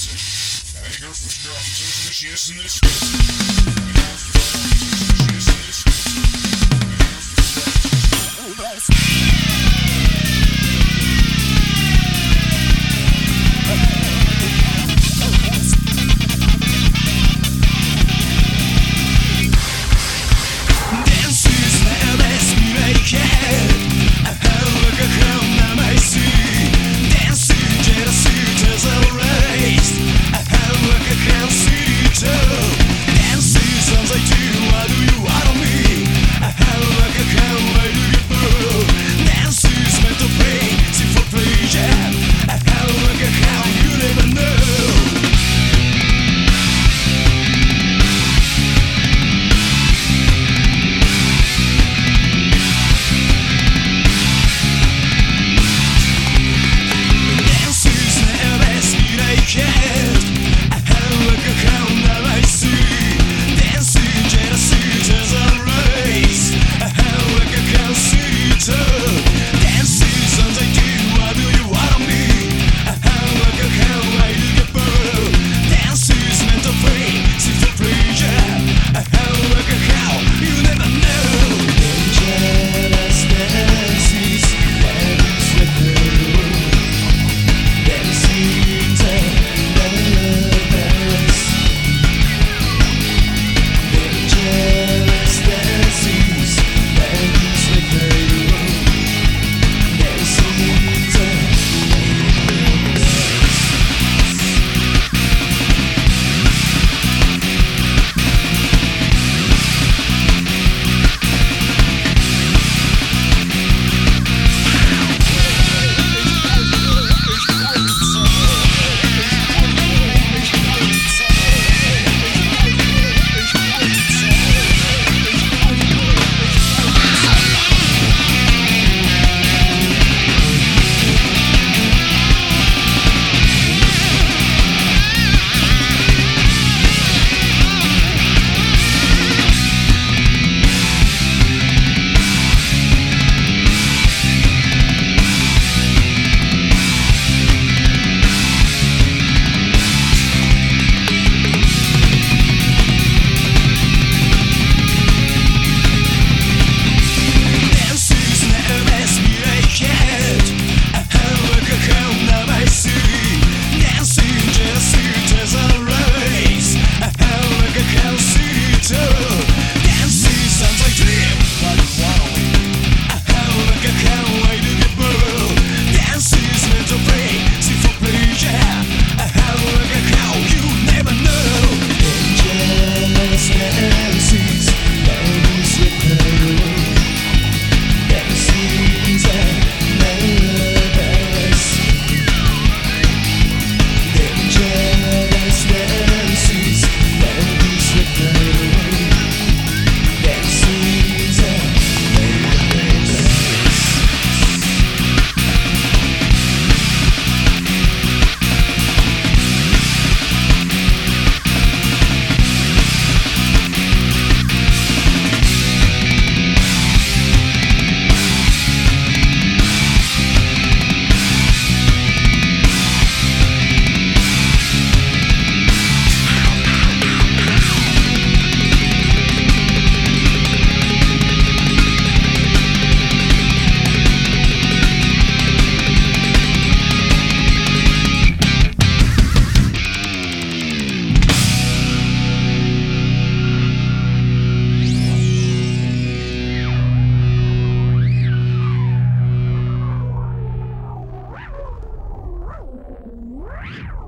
Scheiße. Ich hoffe, ich darf das nicht essen. Yeah.